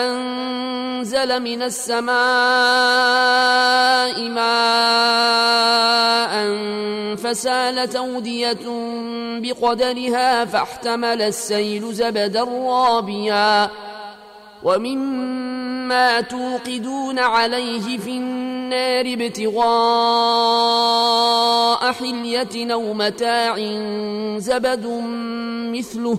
أنزل من السماء ماء فسالت أودية بقدرها فاحتمل السيل زبدا رابيا ومما توقدون عليه في النار ابتغاء حلية أو متاع زبد مثله